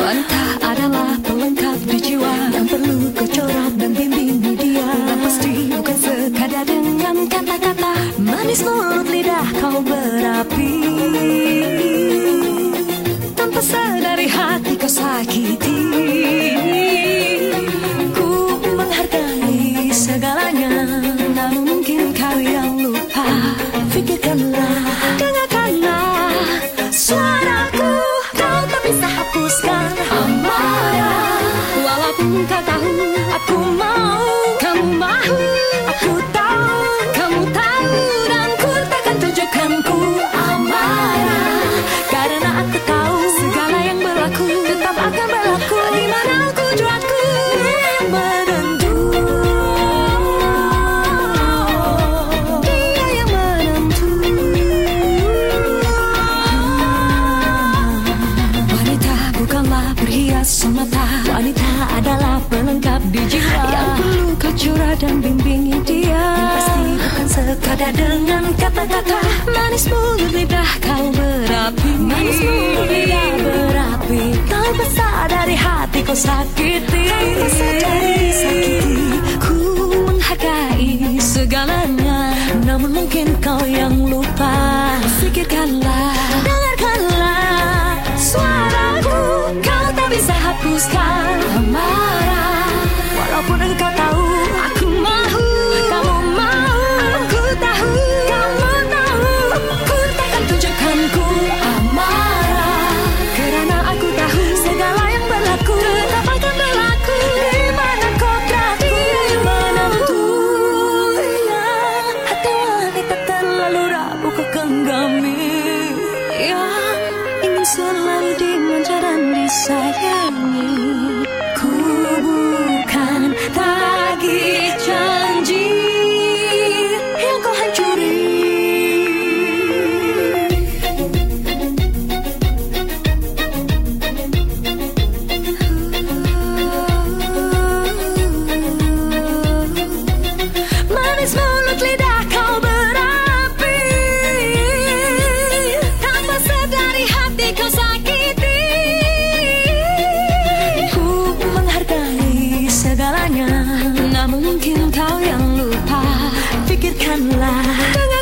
Wanita adalah pelengkap di jiwa. Yang perlu kau dan bimbing dia. Dan pasti bukan sekadar dengan kata-kata. Manis mulut lidah kau berapi semata. Wanita adalah pelengkap di jiwa. Yang perlu kau curah dan bimbingi dia. Pasti bukan sekadar dengan kata-kata. Manis mulut lidah kau berapi. Manis mulut lidah berapi. Tanpa sadari hati kau sakiti. Tanpa sadari sakiti Ku menghargai segalanya. Namun mungkin kau yang lupa. Pikirkanlah Dengarkanlah tak buscar jamás. Dan Namun mungkin kau yang lupa Pikirkanlah. Dengarkanlah